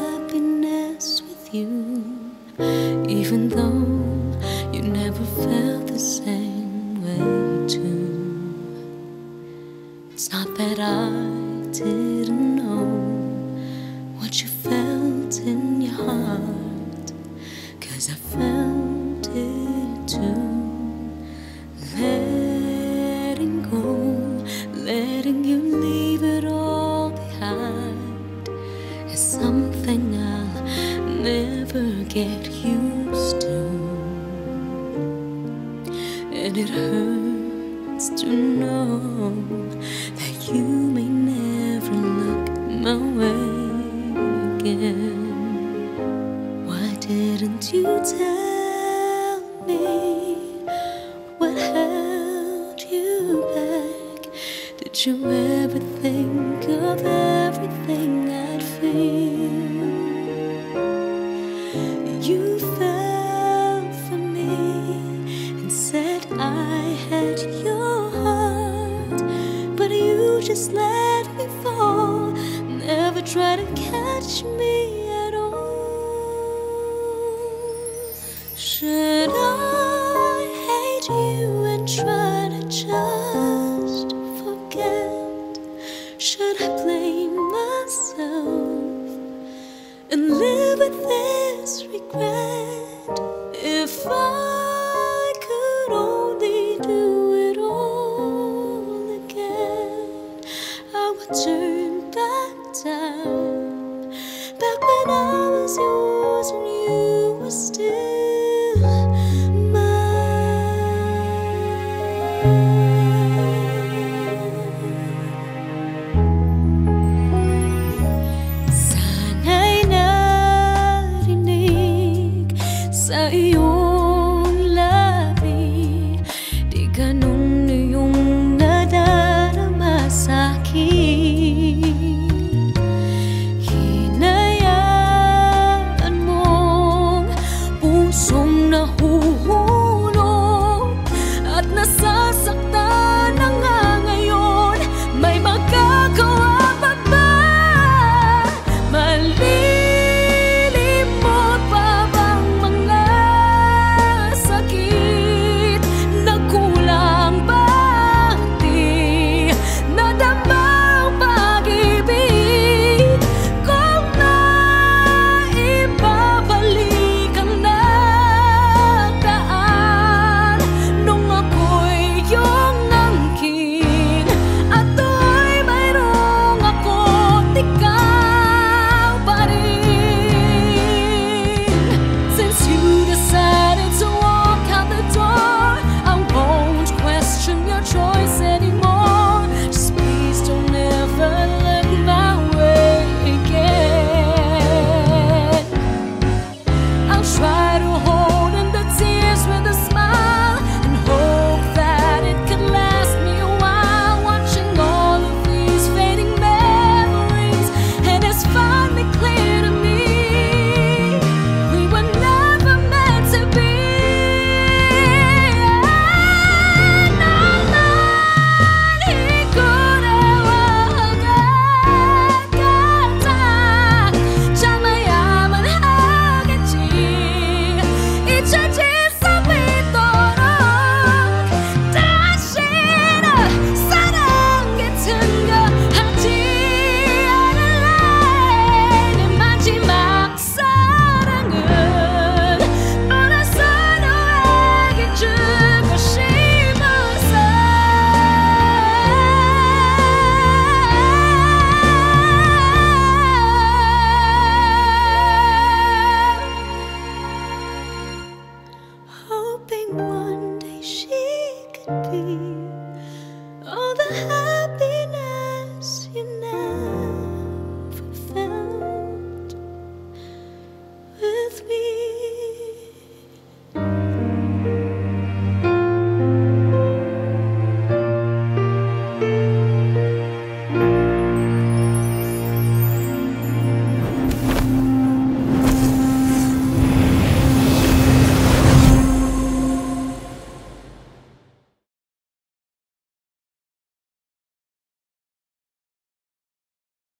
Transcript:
happiness with you, even though you never felt the same way too. It's not that I didn't know what you felt in your heart, cause I felt it too. Get used to. And it hurts to know that you may never look my way again. Why didn't you tell me what held you back? Did you ever think of everything I'd feel? Just let me fall. Never try to catch me at all. Should I hate you and try to just forget? Should I blame myself? and live with this regret. All